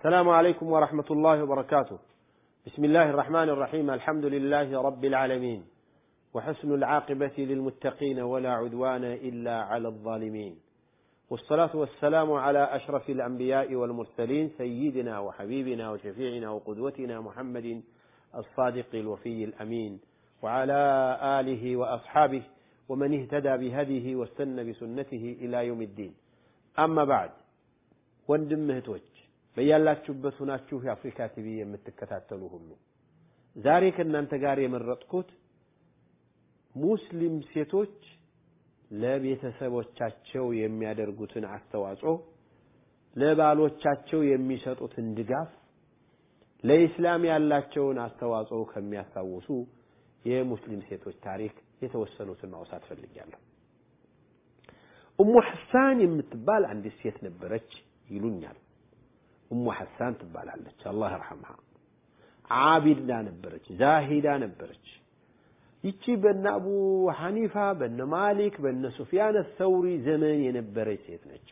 السلام عليكم ورحمة الله وبركاته بسم الله الرحمن الرحيم الحمد لله رب العالمين وحسن العاقبة للمتقين ولا عدوان إلا على الظالمين والصلاة والسلام على أشرف الأنبياء والمرسلين سيدنا وحبيبنا وشفيعنا وقدوتنا محمد الصادق الوفي الأمين وعلى آله وأصحابه ومن اهتدى بهديه واستنى بسنته إلى يوم الدين أما بعد ወንድም እህቶች በያላችሁበት ሁናችሁ የአፍሪካ ቲቪ የምትከታተሉ ሁሉ ዛሬ ከእናንተ ጋር የመረጥኩት ሙስሊም ሴቶች ለቤተሰቦቻቸው የሚያደርጉትን አስተዋጽኦ፣ ለባሎቻቸው የሚሰጡትን ድጋፍ፣ ለኢስላም ያላቸውን አስተዋጽኦ ከሚያስታውሱ የሙስሊም ሴቶች ታሪክ የተወሰኑትን ማውሳት ፈልጊያለሁ። ኡሙ ሐሳን የምትባል አንዲት ሴት ነበረች ይሉኛል። ኡሙ ሐሳን ትባላለች። አላህ ይርሐምሃ። ዓቢዳ ነበረች፣ ዛሂዳ ነበረች። ይቺ በነ አቡ ሐኒፋ በነ ማሊክ በነ ሱፊያን ሰውሪ ዘመን የነበረች ሴት ነች።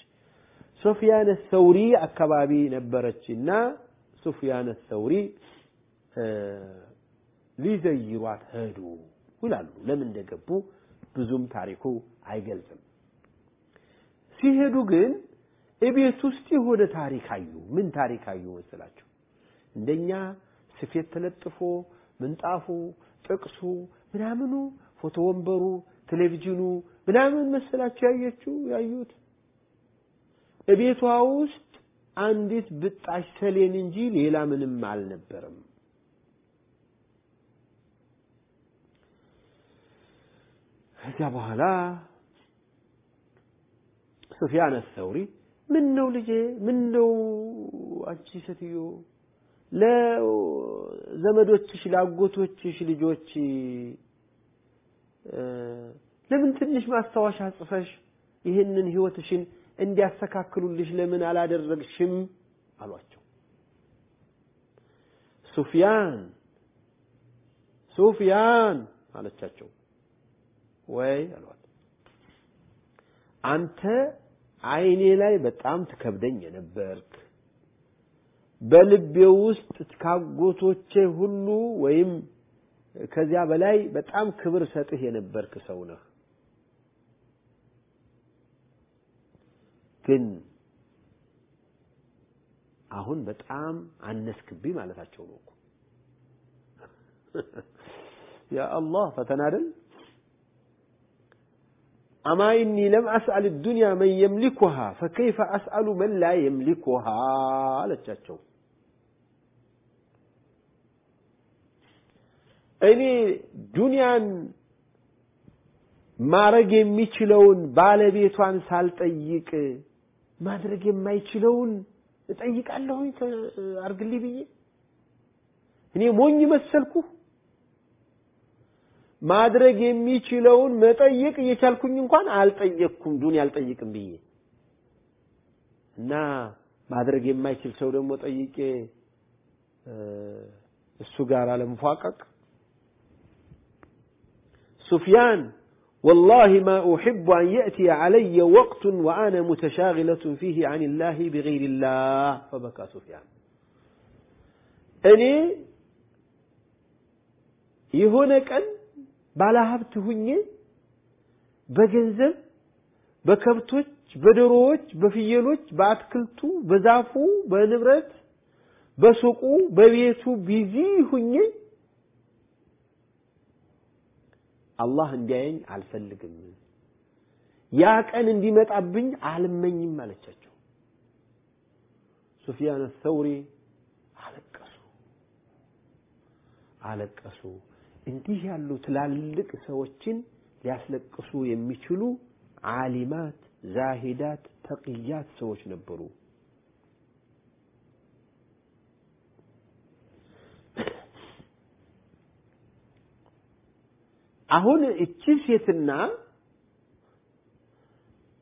ሱፊያን ሰውሪ አካባቢ ነበረችና ሱፊያን ሰውሪ ሊዘይሯት ሄዱ ይላሉ። ለምን እንደገቡ ብዙም ታሪኩ አይገልጽም። ሲሄዱ ግን እቤት ውስጥ የሆነ ታሪክ አዩ። ምን ታሪክ አዩ መሰላችሁ? እንደኛ ስፌት ተለጥፎ ምንጣፉ፣ ጥቅሱ፣ ምናምኑ፣ ፎቶ ወንበሩ፣ ቴሌቪዥኑ ምናምን መሰላችሁ ያየችው ያዩት እቤቷ ውስጥ አንዲት ብጣሽ ሰሌን እንጂ ሌላ ምንም አልነበረም። ከዚያ በኋላ ሱፊያን አሰውሪ ምን ነው ልጄ፣ ምን ነው አንቺ ሴትዮ ለዘመዶችሽ ለአጎቶችሽ ልጆች ለምን ትንሽ ማስታወሻ ጽፈሽ ይህንን ህይወትሽን እንዲያስተካክሉልሽ ለምን አላደረግሽም አሏቸው። ሱፊያን ሱፊያን አለቻቸው። ወይ አሏት አንተ አይኔ ላይ በጣም ትከብደኝ የነበርክ በልቤ ውስጥ ካጎቶቼ ሁሉ ወይም ከዚያ በላይ በጣም ክብር ሰጥህ የነበርክ ሰው ነህ። ግን አሁን በጣም አነስክብኝ ማለታቸው ነው እኮ። ያ አላህ ፈተና አይደል? أما إني لم أسأل الدنيا من يملكها فكيف أسأل من لا يملكها አለቻቸው እኔ ዱንያን ማድረግ የሚችለውን ባለቤቷን ሳልጠይቅ ማድረግ የማይችለውን እጠይቃለሁኝ አርግልኝ ብዬ እኔ ሞኝ መሰልኩ ማድረግ የሚችለውን መጠየቅ እየቻልኩኝ እንኳን አልጠየቅኩም ዱንያ አልጠይቅም ብዬ እና ማድረግ የማይችል ሰው ደግሞ ጠይቄ እሱ ጋር አለመፏቀቅ ሱፊያን والله ما أحب أن يأتي علي وقت وأنا متشاغلة فيه عن الله بغير الله فبكى سفيان أني የሆነ ቀን ባለሀብት ሁኜ በገንዘብ በከብቶች በዶሮዎች በፍየሎች በአትክልቱ በዛፉ በንብረት በሱቁ በቤቱ ቢዚ ሁኜ አላህ እንዲያየኝ አልፈልግም። ያ ቀን እንዲመጣብኝ አልመኝም አለቻቸው። ሱፊያን ሰውሪ አለቀሱ። አለቀሱ እንዲህ ያሉ ትላልቅ ሰዎችን ሊያስለቅሱ የሚችሉ ዓሊማት ዛሂዳት ተቅያት ሰዎች ነበሩ። አሁን እቺ ሴትና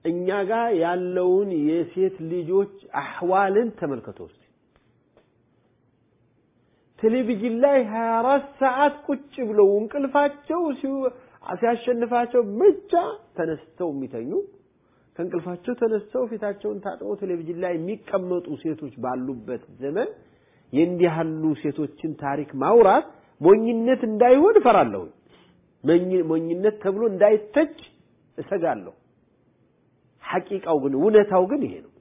እኛ ጋር ያለውን የሴት ልጆች አህዋልን ተመልከቶ እስቲ። ቴሌቪዥን ላይ 24 ሰዓት ቁጭ ብለው እንቅልፋቸው ሲያሸንፋቸው ብቻ ተነስተው የሚተኙ ከእንቅልፋቸው ተነስተው ፊታቸውን ታጥበው ቴሌቪዥን ላይ የሚቀመጡ ሴቶች ባሉበት ዘመን የእንዲህ ያሉ ሴቶችን ታሪክ ማውራት ሞኝነት እንዳይሆን እፈራለሁ። ሞኝነት ተብሎ እንዳይተች እሰጋለሁ። ሐቂቃው ግን እውነታው ግን ይሄ ነው።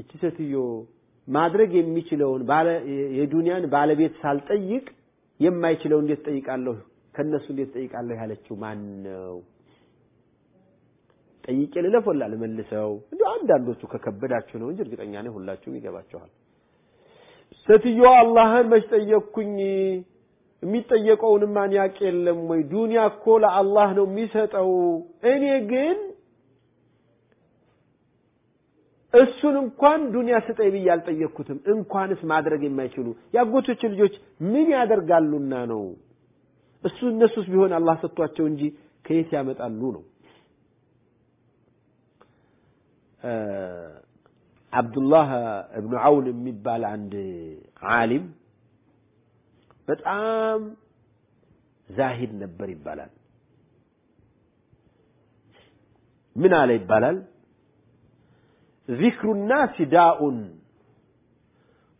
እቺ ሴትዮ ማድረግ የሚችለውን የዱንያን ባለቤት ሳልጠይቅ የማይችለው እንዴት ጠይቃለሁ ከነሱ እንዴት ጠይቃለሁ ያለችው ማን ነው? ጠይቄ ልለፍ ወላ ልመልሰው? እንዲ አንዳንዶቹ ከከበዳችሁ ነው እንጂ እርግጠኛ ነኝ ሁላችሁም ይገባችኋል። ሴትዮዋ አላህን መች ጠየቅኩኝ የሚጠየቀውን ማን ያውቅ የለም ወይ? ዱንያ እኮ ለአላህ ነው የሚሰጠው። እኔ ግን እሱን እንኳን ዱንያ ስጠኝ ብዬ አልጠየቅኩትም። እንኳንስ ማድረግ የማይችሉ ያጎቶች ልጆች ምን ያደርጋሉና ነው? እሱ እነሱስ ቢሆን አላህ ሰጥቷቸው እንጂ ከየት ያመጣሉ ነው። አብዱላህ እብኑ አውን የሚባል አንድ ዓሊም በጣም ዛሂድ ነበር ይባላል። ምን አለ ይባላል? ዚክሩ ናሲ ዳኡን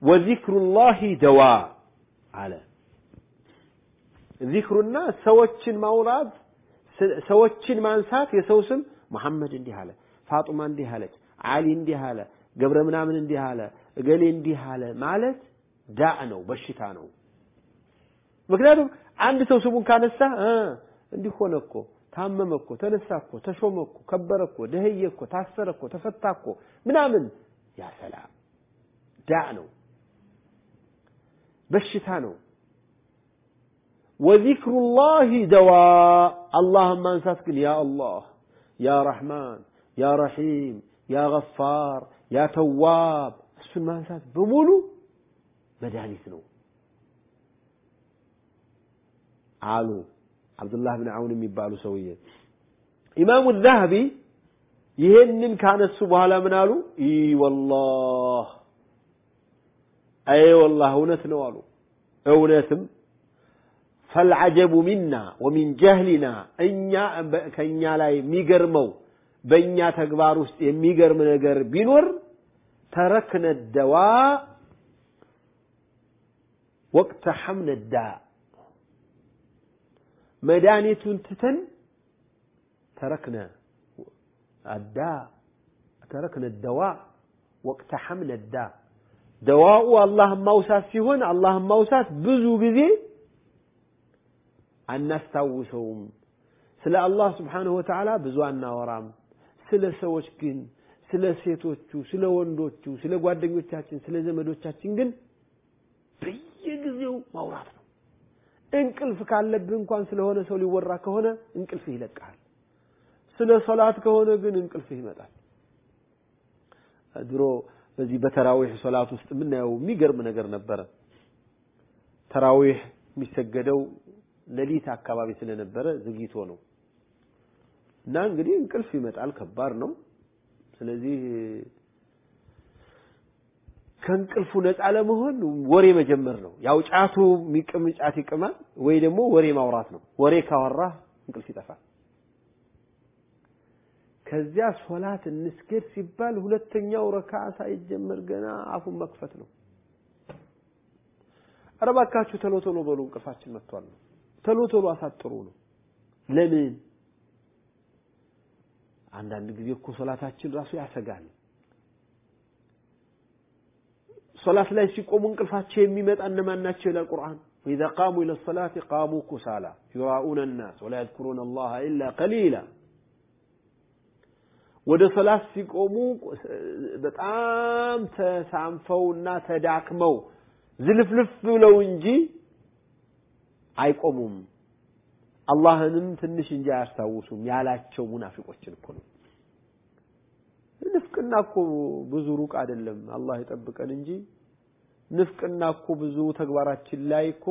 ወዚክሩ ላሂ ደዋ አለ። ዚክሩና ሰዎችን ማውራት ሰዎችን ማንሳት የሰው ስም መሐመድ እንዲህ አለ፣ ፋጡማ እንዲህ አለች፣ አሊ እንዲህ አለ፣ ገብረ ምናምን እንዲህ አለ፣ እገሌ እንዲህ አለ ማለት ዳእ ነው፣ በሽታ ነው። ምክንያቱም አንድ ሰው ስሙን ካነሳ እንዲህ ሆነ እኮ ታመመ እኮ ተነሳ እኮ ተሾመ እኮ ከበረ እኮ ደህየ እኮ ታሰረ እኮ ተፈታ እኮ ምናምን ያ ሰላም ዳእ ነው፣ በሽታ ነው። ወዚክሩላሂ ደዋ አላህን ማንሳት ግን ያ አላህ ያ ረሕማን ያ ረሒም ያ ገፋር ያ ተዋብ እሱን ማንሳት በሙሉ መድኃኒት ነው። አሉ አብዱላህ ብን አውን የሚባሉ ሰውዬ። ኢማሙ ዛህቢ ይሄንን ካነሱ በኋላ ምን አሉ? ወላህ አይ ወላህ እውነት ነው አሉ። እውነትም ፈልዐጀቡ ሚና ወሚን ጀህሊና እኛ ከእኛ ላይ የሚገርመው በእኛ ተግባር ውስጥ የሚገርም ነገር ቢኖር ተረክነ ደዋ ወቅተ ሐምነ ዳ መድኃኒቱን ትተን ተረክነ አዳ ተረክነ ደዋ ወቅተ ሐምነ ዳ ደዋኡ አላህን ማውሳት ሲሆን አላህን ማውሳት ብዙ ጊዜ አናስታውሰውም። ስለ አላህ ስብሓንሁ ወተዓላ ብዙ አናወራም። ስለ ሰዎች ግን ስለ ሴቶቹ፣ ስለ ወንዶቹ፣ ስለ ጓደኞቻችን፣ ስለ ዘመዶቻችን ግን በየጊዜው ማውራት ነው። እንቅልፍ ካለብህ እንኳን ስለሆነ ሰው ሊወራ ከሆነ እንቅልፍህ ይለቅሃል። ስለ ሶላት ከሆነ ግን እንቅልፍህ ይመጣል። ድሮ በዚህ በተራዊህ ሶላት ውስጥ የምናየው የሚገርም ነገር ነበረ። ተራዊህ የሚሰገደው ሌሊት አካባቢ ስለነበረ ዘግይቶ ነው እና እንግዲህ እንቅልፍ ይመጣል። ከባድ ነው። ስለዚህ ከእንቅልፉ ነፃ ለመሆን ወሬ መጀመር ነው። ያው ጫቱ የሚቅም ጫት ይቅማል፣ ወይ ደግሞ ወሬ ማውራት ነው። ወሬ ካወራህ እንቅልፍ ይጠፋል። ከዚያ ሶላት እንስገድ ሲባል ሁለተኛው ረካ ሳይጀመር ገና አፉን መክፈት ነው። ኧረ እባካችሁ ቶሎ ቶሎ በሉ እንቅልፋችን መጥቷል ነው። ቶሎ ቶሎ አሳጥሩ ነው። ለምን? አንዳንድ ጊዜ እኮ ሶላታችን ራሱ ያሰጋል። ሶላት ላይ ሲቆሙ እንቅልፋቸው የሚመጣ እነማን ናቸው ይላል ቁርአን። ወኢዛ ቃሙ ኢለ ሰላቲ ቃሙ ኩሳላ ዩራኡነ ናስ ወላ የዝኩሩነ አላህ ኢላ ቀሊላ። ወደ ሶላት ሲቆሙ በጣም ተሳንፈውና ተዳክመው ዝልፍልፍ ብለው እንጂ አይቆሙም። አላህንም ትንሽ እንጂ አያስታውሱም ያላቸው ሙናፊቆችን እኮ ነው። ንፍቅና እኮ ብዙ ሩቅ አይደለም፣ አላህ ይጠብቀን እንጂ ንፍቅና እኮ ብዙ ተግባራችን ላይ እኮ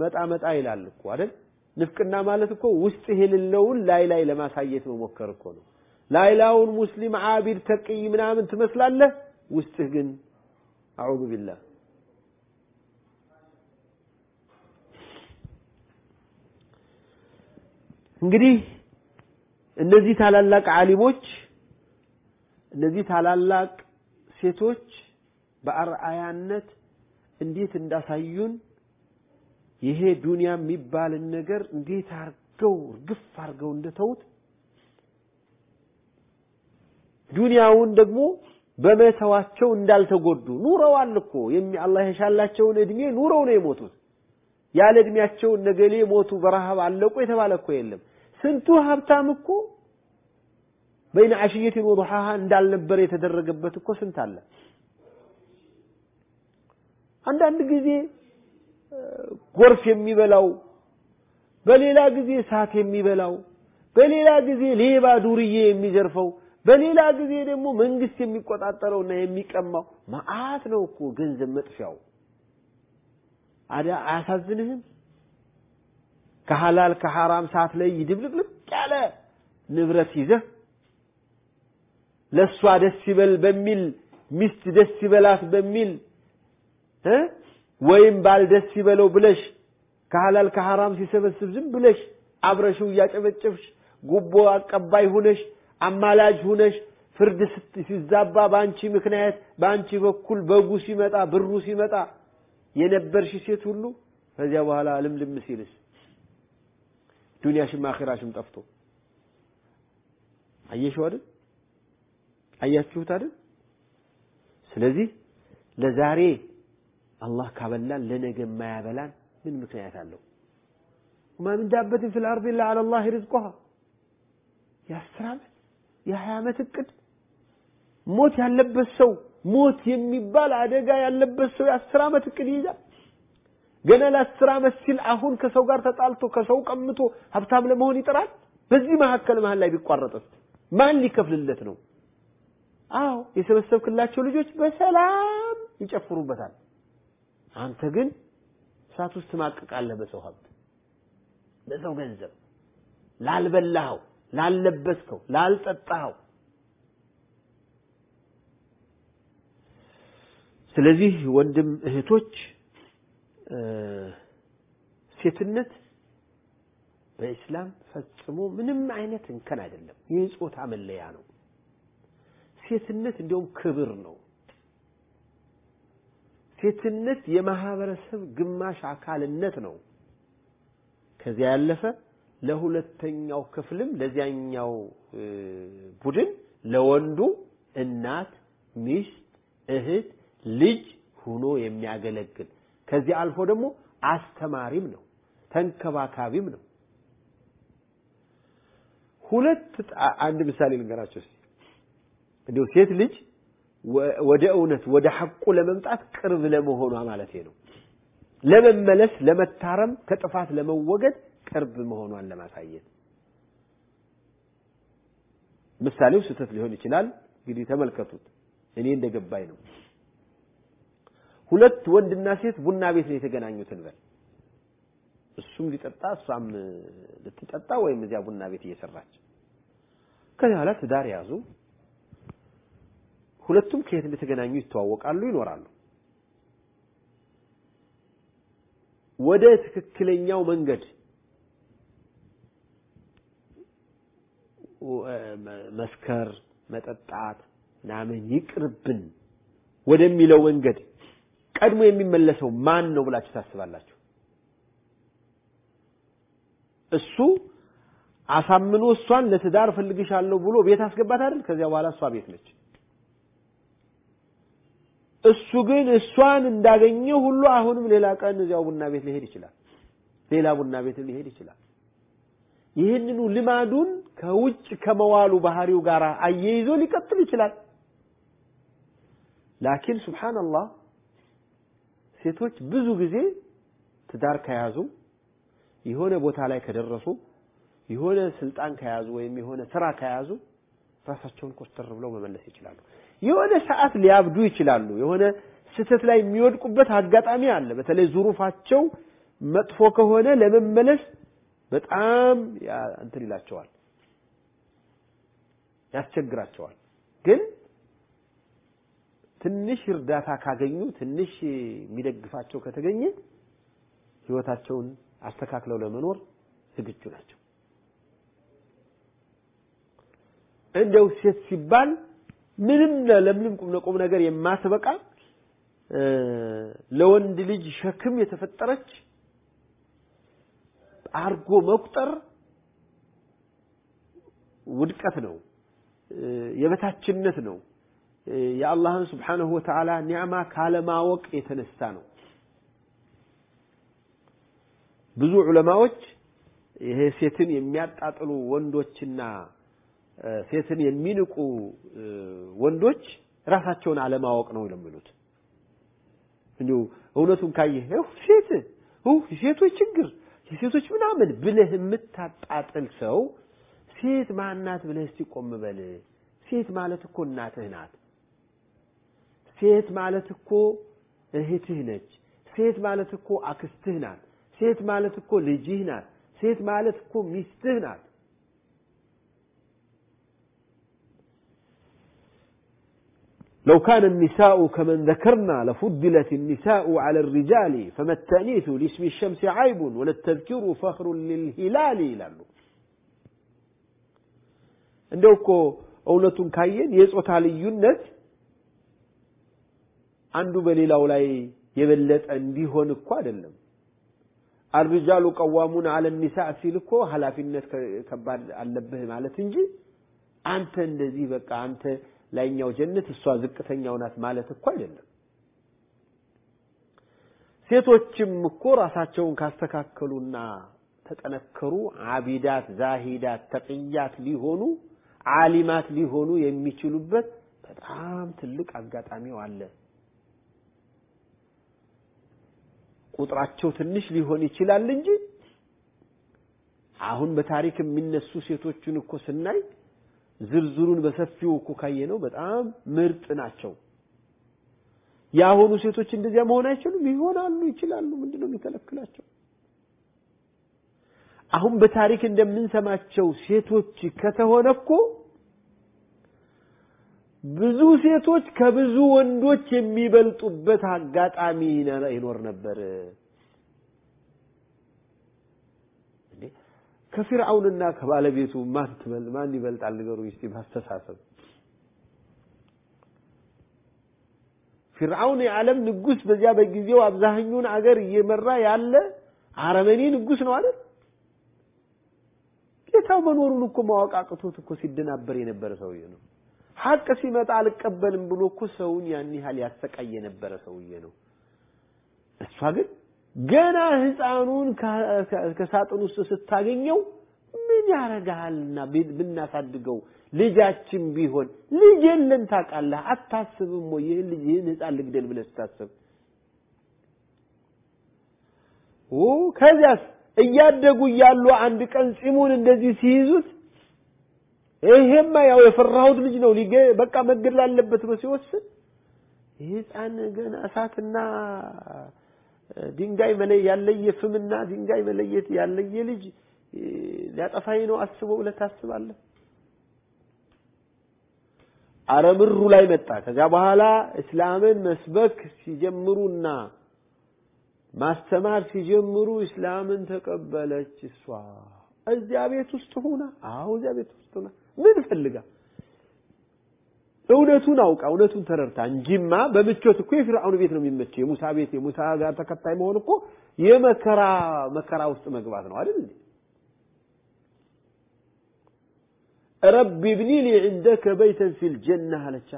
መጣ መጣ ይላል እኮ አይደል? ንፍቅና ማለት እኮ ውስጥ የሌለውን ላይ ላይ ለማሳየት መሞከር እኮ ነው። ላይላውን ሙስሊም ዓቢድ ተቅይ ምናምን ትመስላለህ፣ ውስጥህ ግን አዑዙ ቢላህ እንግዲህ እነዚህ ታላላቅ ዓሊሞች እነዚህ ታላላቅ ሴቶች በአርአያነት እንዴት እንዳሳዩን ይሄ ዱንያ የሚባልን ነገር እንዴት አርገው እርግፍ አርገው እንደተውት ዱንያውን ደግሞ በመተዋቸው እንዳልተጎዱ ኑረዋል እኮ አላህ የሻላቸውን እድሜ ኑረው ነው የሞቱት። ያለ እድሜያቸው ነገሌ ሞቱ በረሃብ አለቁ የተባለ እኮ የለም። ስንቱ ሀብታም እኮ በይነ አሽየትን ወዱሃሃ እንዳልነበር የተደረገበት እኮ ስንት አለ። አንዳንድ ጊዜ ጎርፍ የሚበላው፣ በሌላ ጊዜ እሳት የሚበላው፣ በሌላ ጊዜ ሌባ ዱርዬ የሚዘርፈው፣ በሌላ ጊዜ ደግሞ መንግስት የሚቆጣጠረውና የሚቀማው መዓት ነው እኮ ገንዘብ መጥፊያው። አዳ አያሳዝንህም? ከሐላል ከሐራም ሰዓት ላይ ይድብልቅልቅ ያለ ንብረት ይዘህ ለእሷ ደስ ይበል በሚል ሚስት ደስ ይበላት በሚል ወይም ባል ደስ ይበለው ብለሽ ከሐላል ከሐራም ሲሰበስብ ዝም ብለሽ አብረሽው እያጨበጨብሽ ጉቦ አቀባይ ሁነሽ አማላጅ ሁነሽ ፍርድ ሲዛባ በአንቺ ምክንያት በአንቺ በኩል በጉ ሲመጣ ብሩ ሲመጣ የነበርሽ ሴት ሁሉ ከዚያ በኋላ ልምልም ሲልስ ዱንያሽም አኺራሽም ጠፍቶ አየሽው አይደል? አያችሁት አይደል? ስለዚህ ለዛሬ አላህ ካበላን ለነገ የማያበላን ምን ምክንያት አለው? وما من دابة في الأرض إلا على الله رزقها የአስር ዓመት የሀያ ዓመት እቅድ ሞት ያለበት ሰው ሞት የሚባል አደጋ ያለበት ሰው የአስር ዓመት እቅድ ይይዛል። ገና ለአስር ዓመት ሲል አሁን ከሰው ጋር ተጣልቶ ከሰው ቀምቶ ሀብታም ለመሆን ይጥራል። በዚህ መካከል መሀል ላይ ቢቋረጥስ ማን ሊከፍልለት ነው? አዎ የሰበሰብክላቸው ልጆች በሰላም ይጨፍሩበታል። አንተ ግን እሳት ውስጥ ትማቅቃለህ በሰው ሀብት፣ በሰው ገንዘብ፣ ላልበላኸው፣ ላልለበስከው፣ ላልጠጣኸው። ስለዚህ ወንድም እህቶች ሴትነት በኢስላም ፈጽሞ ምንም አይነት እንከን አይደለም። የጾታ መለያ ነው። ሴትነት እንዲያውም ክብር ነው። ሴትነት የማህበረሰብ ግማሽ አካልነት ነው። ከዚያ ያለፈ ለሁለተኛው ክፍልም ለዚያኛው ቡድን ለወንዱ እናት፣ ሚስት፣ እህት፣ ልጅ ሆኖ የሚያገለግል ከዚህ አልፎ ደግሞ አስተማሪም ነው፣ ተንከባካቢም ነው። ሁለት አንድ ምሳሌ ልንገራቸው እስቲ። እንዲሁ ሴት ልጅ ወደ እውነት ወደ ሐቁ ለመምጣት ቅርብ ለመሆኗ ማለት ነው። ለመመለስ፣ ለመታረም፣ ከጥፋት ለመወገድ ቅርብ መሆኗን ለማሳየት ምሳሌው ስህተት ሊሆን ይችላል። እንግዲህ ተመልከቱት። እኔ እንደገባኝ ነው። ሁለት ወንድና ሴት ቡና ቤት ነው የተገናኙት እንበል። እሱም ሊጠጣ እሷም ልትጠጣ ወይም እዚያ ቡና ቤት እየሰራች ከዚያ በኋላ ትዳር ያዙ። ሁለቱም ከየት እንደተገናኙ ይተዋወቃሉ፣ ይኖራሉ። ወደ ትክክለኛው መንገድ መስከር፣ መጠጣት ምናምን ይቅርብን ወደሚለው መንገድ ቀድሞ የሚመለሰው ማን ነው ብላችሁ ታስባላችሁ? እሱ አሳምኖ እሷን ለትዳር ፈልግሻለሁ ብሎ ቤት አስገባት አይደል? ከዚያ በኋላ እሷ ቤት ነች። እሱ ግን እሷን እንዳገኘ ሁሉ አሁንም ሌላ ቀን እዚያው ቡና ቤት ሊሄድ ይችላል። ሌላ ቡና ቤት ሊሄድ ይችላል። ይህንኑ ልማዱን ከውጭ ከመዋሉ ባህሪው ጋር አያይዞ ሊቀጥል ይችላል። ላኪን ሱብሃንአላህ ሴቶች ብዙ ጊዜ ትዳር ከያዙ የሆነ ቦታ ላይ ከደረሱ የሆነ ስልጣን ከያዙ ወይም የሆነ ስራ ከያዙ ራሳቸውን ኮስተር ብለው መመለስ ይችላሉ። የሆነ ሰዓት ሊያብዱ ይችላሉ። የሆነ ስህተት ላይ የሚወድቁበት አጋጣሚ አለ። በተለይ ዙሩፋቸው መጥፎ ከሆነ ለመመለስ በጣም እንትን ይላቸዋል፣ ያስቸግራቸዋል። ግን ትንሽ እርዳታ ካገኙ ትንሽ የሚደግፋቸው ከተገኘ ህይወታቸውን አስተካክለው ለመኖር ዝግጁ ናቸው። እንደው ሴት ሲባል ምንም ለምንም ቁም ለቁም ነገር የማትበቃ ለወንድ ልጅ ሸክም የተፈጠረች አርጎ መቁጠር ውድቀት ነው፣ የበታችነት ነው። የአላህን ስብሓነሁ ወተዓላ ኒዕማ ካለማወቅ የተነሳ ነው። ብዙ ዑለማዎች ይሄ ሴትን የሚያጣጥሉ ወንዶችና ሴትን የሚንቁ ወንዶች ራሳቸውን አለማወቅ ነው የሚሉት። እንዲሁ እውነቱን ካየህ ሴት ሴቶች ችግር የሴቶች ምናምን ብለህ የምታጣጥል ሰው ሴት ማናት ብለህ እስቲ ቆም በል። ሴት ማለት እኮ እናትህ ናት። ሴት ማለት እኮ እህትህ ነች። ሴት ማለት እኮ አክስትህ ናት። ሴት ማለት እኮ ልጅህ ናት። ሴት ማለት እኮ ሚስትህ ናት። لو كان النساء كمن ذكرنا لفضلت النساء على الرجال فما التأنيث لاسم الشمس عيب ولا التذكير فخر للهلال ይላሉ እንደው እኮ እውነቱን ካየን የጾታ ልዩነት አንዱ በሌላው ላይ የበለጠ እንዲሆን እኮ አይደለም አልሪጃሉ ቀዋሙን አለ ኒሳ ሲል እኮ ኃላፊነት ከባድ አለብህ ማለት እንጂ አንተ እንደዚህ በቃ አንተ ላይኛው ጀነት እሷ ዝቅተኛው ናት ማለት እኮ አይደለም። ሴቶችም እኮ ራሳቸውን ካስተካከሉና ተጠነከሩ አቢዳት፣ ዛሂዳት፣ ተቅያት ሊሆኑ ዓሊማት ሊሆኑ የሚችሉበት በጣም ትልቅ አጋጣሚው አለ። ቁጥራቸው ትንሽ ሊሆን ይችላል እንጂ አሁን በታሪክ የሚነሱ ሴቶችን እኮ ስናይ ዝርዝሩን በሰፊው እኮ ካየነው በጣም ምርጥ ናቸው። የአሁኑ ሴቶች እንደዚያ መሆን አይችሉም? ይሆናሉ፣ ይችላሉ። ምንድን ነው የሚከለክላቸው? አሁን በታሪክ እንደምንሰማቸው ሴቶች ከተሆነ እኮ ብዙ ሴቶች ከብዙ ወንዶች የሚበልጡበት አጋጣሚ ይኖር ነበር። ከፊርዓውንና ከባለቤቱ ማን ትበል ማን ይበልጣል? ንገሩ እስቲ ባስተሳሰብ። ፊርዓውን የዓለም ንጉስ፣ በዚያ በጊዜው አብዛኛውን አገር እየመራ ያለ አረመኔ ንጉስ ነው አይደል? ጌታው መኖሩን እኮ ማወቅ አቅቶት እኮ ሲደናበር የነበረ ሰውዬ ነው። ሀቅ ሲመጣ አልቀበልም ብሎ እኮ ሰውን ያን ያህል ያሰቃይ የነበረ ሰውዬ ነው። እሷ ግን ገና ህፃኑን ከሳጥን ውስጥ ስታገኘው ምን ያረጋልና ብናሳድገው? ልጃችን ቢሆን ልጅ የለን ታውቃለህ፣ አታስብም ወይ? ይህን ልጅ ይህን ህፃን ልግደል ብለህ ስታስብ። ከዚያስ እያደጉ እያሉ አንድ ቀን ፂሙን እንደዚህ ሲይዙት ይሄማ ያው የፈራሁት ልጅ ነው። ሊገ በቃ መገደል አለበት ብሎ ሲወስን ይህ ህፃን ገና እሳትና ድንጋይ ያለየ ፍምና ድንጋይ መለየት ያለየ ልጅ ሊያጠፋኝ ነው አስቦ ብለህ ታስባለህ? አረምሩ ላይ መጣ። ከዚያ በኋላ እስላምን መስበክ ሲጀምሩና ማስተማር ሲጀምሩ እስላምን ተቀበለች። እሷ እዚያ ቤት ውስጥ ሆና አዎ፣ እዚያ ቤት ውስጥ ሆና ምን ፈልጋ እውነቱን አውቃ እውነቱን ተረድታ እንጂማ በምቾት እኮ የፊርዓውን ቤት ነው የሚመቸው። የሙሳ ቤት የሙሳ ጋር ተከታይ መሆን እኮ የመከራ መከራ ውስጥ መግባት ነው አይደል እንዴ? ረቢ ብኒ ሊ ዒንደከ በይተን ፊል ጀና አለቻ።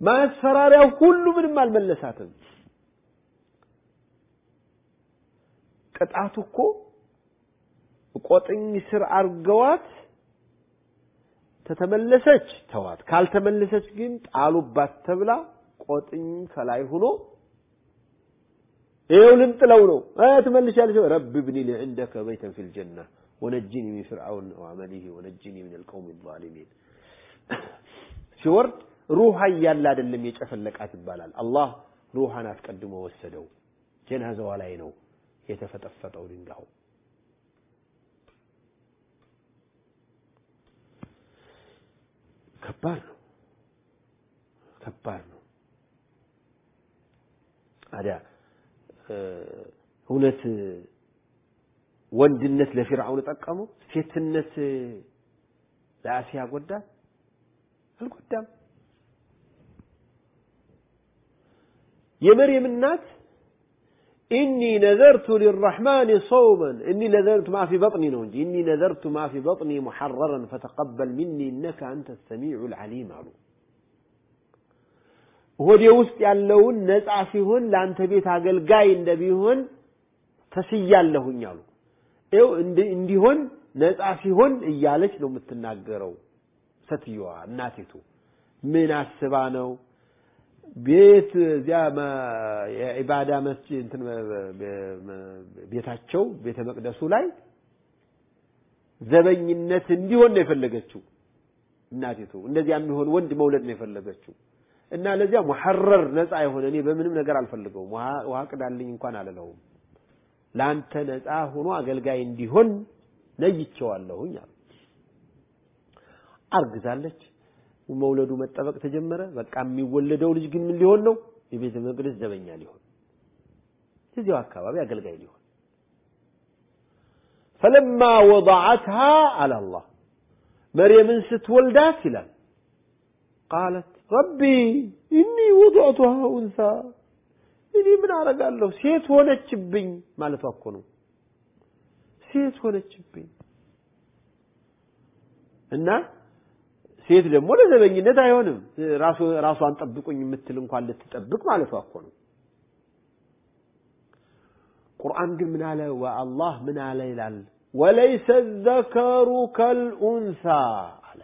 ማስፈራሪያው ሁሉ ምንም አልመለሳትም። ቅጣቱ እኮ ቋጥኝ ስር አርገዋት ተተመለሰች ተዋት፣ ካልተመለሰች ግን ጣሉባት ተብላ ቋጥኝ ከላይ ሆኖ ይኸው ልንጥለው ነው። ትመልሻለሽ? رب ابن لي عندك بيتا في الجنة ونجني من فرعون وعمله ونجني من القوم الظالمين ሲወርድ ሩሃ እያለ አይደለም የጨፈለቃት ይባላል። አላህ ሩሃን አስቀድሞ ወሰደው። ጀናዛዋ ላይ ነው የተፈጠፈጠው ድንጋዩ ከባድ ነው። ከባድ ነው። ታዲያ እውነት ወንድነት ለፊርዓውን ጠቀመው ሴትነት ለአሲያ ጎዳ? አልጎዳም። የመርየም እናት إني نذرت للرحمن صوما إني نذرت ما في بطني ነው እንጂ إني نذرت ما في بطني محررا فتقبل مني إنك أنت السميع العليم አሉ ሆዴ ውስጥ ያለውን ነፃ ሲሆን ለአንተ ቤት አገልጋይ እንደሚሆን ተስያለሁኝ አሉ። ይው እንዲሆን ነፃ ሲሆን እያለች ነው የምትናገረው። ሴትየዋ እናቲቱ ምን አስባ ነው ቤት እዚያ የዒባዳ መስጂድ እንትን ቤታቸው ቤተ መቅደሱ ላይ ዘበኝነት እንዲሆን ነው የፈለገችው እናቲቱ። እንደዚያ የሚሆን ወንድ መውለድ ነው የፈለገችው። እና ለዚያ ሙሐረር ነፃ የሆነ እኔ በምንም ነገር አልፈልገውም። ውሃ ቅዳልኝ እንኳን አልለውም። ለአንተ ነፃ ሆኖ አገልጋይ እንዲሆን ነይቼዋለሁኝ አሉ። አርግዛለች መውለዱ መጠበቅ ተጀመረ። በቃ የሚወለደው ልጅ ግን ምን ሊሆን ነው? የቤተ መቅደስ ዘበኛ ሊሆን፣ እዚያው አካባቢ አገልጋይ ሊሆን። ፈለማ ወضዓትሃ አለ መርየምን ስትወልዳት ይላል ቃለት ረቢ እኒ ወضዕቱሃ ኡንሳ እኔ ምን አረጋለሁ ሴት ሆነችብኝ ማለቷ እኮ ነው። ሴት ሆነችብኝ እና ሴት ደግሞ ለዘበኝነት አይሆንም። ራሷን ጠብቁኝ የምትል እንኳን ልትጠብቅ ማለቷ እኮ ነው። ቁርአን ግን ምን አለ? ወአላህ ምን አለ ይላል? ወለይሰ ዘከሩ ከልኡንሳ አለ።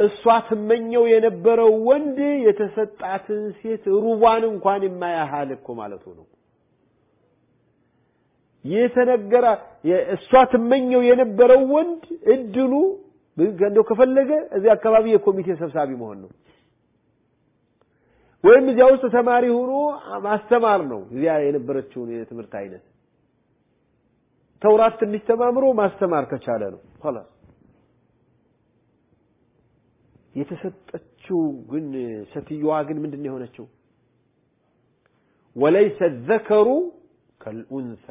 እሷ ትመኘው የነበረው ወንድ የተሰጣትን ሴት ሩቧን እንኳን የማያህል እኮ ማለቱ ነው። የተነገረ እሷ ትመኘው የነበረው ወንድ እድሉ እንደው ከፈለገ እዚህ አካባቢ የኮሚቴ ሰብሳቢ መሆን ነው። ወይም እዚያ ውስጥ ተማሪ ሆኖ ማስተማር ነው። እዚያ የነበረችውን የትምህርት አይነት ተውራት ትንሽ ተማምሮ ማስተማር ከቻለ ነው። ኸላስ የተሰጠችው ግን ሴትዮዋ ግን ምንድን የሆነችው ወለይሰ ዘከሩ ከልኡንሳ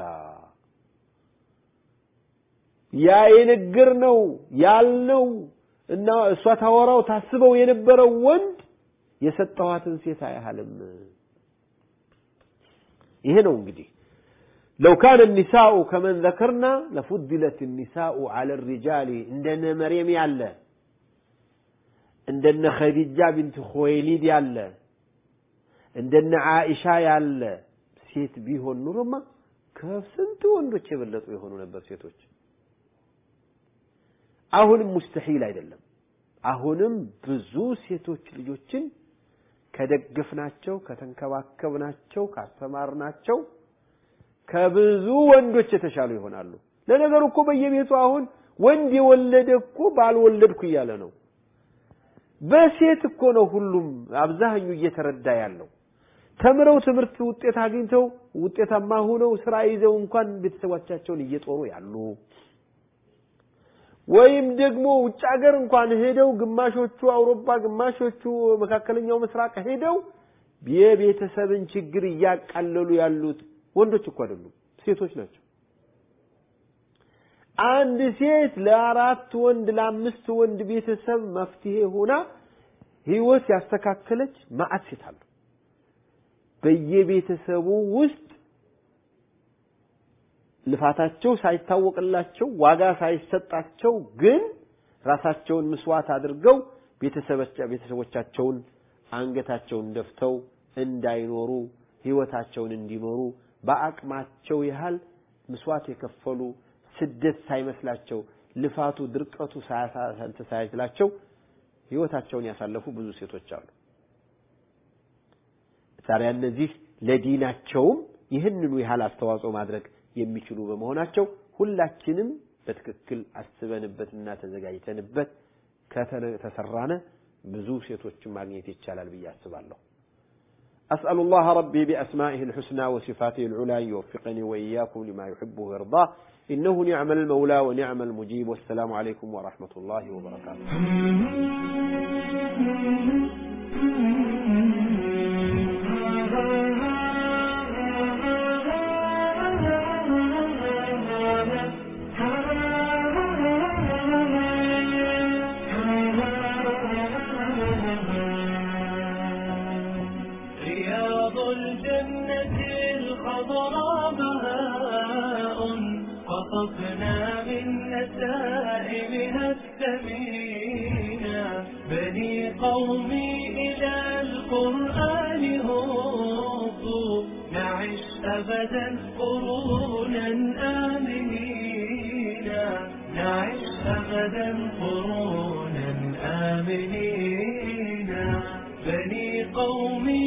ያ የነገር ነው ያልነው እና እሷ ታወራው ታስበው የነበረው ወንድ የሰጠዋትን ሴት አያህልም። ይሄ ነው እንግዲህ ለው ካነ ኒሳኡ ከመን ዘከርና ለፉድለት ኒሳኡ አለ ሪጃሊ እንደነ መርየም ያለ እንደነ ኸዲጃ ቢንት ኹወይሊድ ያለ እንደነ ዓኢሻ ያለ ሴት ቢሆን ኑሮማ ከስንት ወንዶች የበለጡ የሆኑ ነበር ሴቶች። አሁንም ሙስተሂል አይደለም። አሁንም ብዙ ሴቶች ልጆችን ከደገፍናቸው ከተንከባከብናቸው ካስተማርናቸው ከብዙ ወንዶች የተሻሉ ይሆናሉ። ለነገሩ እኮ በየቤቱ አሁን ወንድ የወለደ እኮ ባልወለድኩ እያለ ነው። በሴት እኮ ነው ሁሉም አብዛኙ እየተረዳ ያለው። ተምረው ትምህርት ውጤት አግኝተው ውጤታማ ሆነው ስራ ይዘው እንኳን ቤተሰቦቻቸውን እየጦሩ ያሉ ወይም ደግሞ ውጭ ሀገር እንኳን ሄደው ግማሾቹ አውሮፓ ግማሾቹ መካከለኛው ምስራቅ ሄደው የቤተሰብን ችግር እያቃለሉ ያሉት ወንዶች እኮ አይደሉም ሴቶች ናቸው። አንድ ሴት ለአራት ወንድ ለአምስት ወንድ ቤተሰብ መፍትሄ ሆና ህይወት ያስተካከለች ማአት ሴት አሉ። በየቤተሰቡ ውስጥ ልፋታቸው ሳይታወቅላቸው ዋጋ ሳይሰጣቸው ግን ራሳቸውን ምስዋት አድርገው ቤተሰቦቻቸውን አንገታቸውን ደፍተው እንዳይኖሩ ህይወታቸውን እንዲመሩ በአቅማቸው ያህል ምስዋት የከፈሉ ስደት ሳይመስላቸው ልፋቱ ድርቀቱ ሳያስላቸው ህይወታቸውን ያሳለፉ ብዙ ሴቶች አሉ። ታዲያ እነዚህ ለዲናቸውም ይህንኑ ያህል አስተዋጽኦ ማድረግ የሚችሉ በመሆናቸው ሁላችንም በትክክል አስበንበትና ተዘጋጅተንበት ከተሰራነ ብዙ ሴቶችን ማግኘት ይቻላል ብዬ አስባለሁ። أسأل الله ربي بأسمائه الحسنى وصفاته العلى أن يوفقني وإياكم لما يحبه ويرضاه إنه نعم المولى ونعم المجيب والسلام عليكم ورحمة الله وبركاته قطفنا من نسائمها الثمينة. بني قومي إلى القرآن هبوا نعش أبدا قرونا آمنين. نعش أبدا قرونا آمنين. بني قومي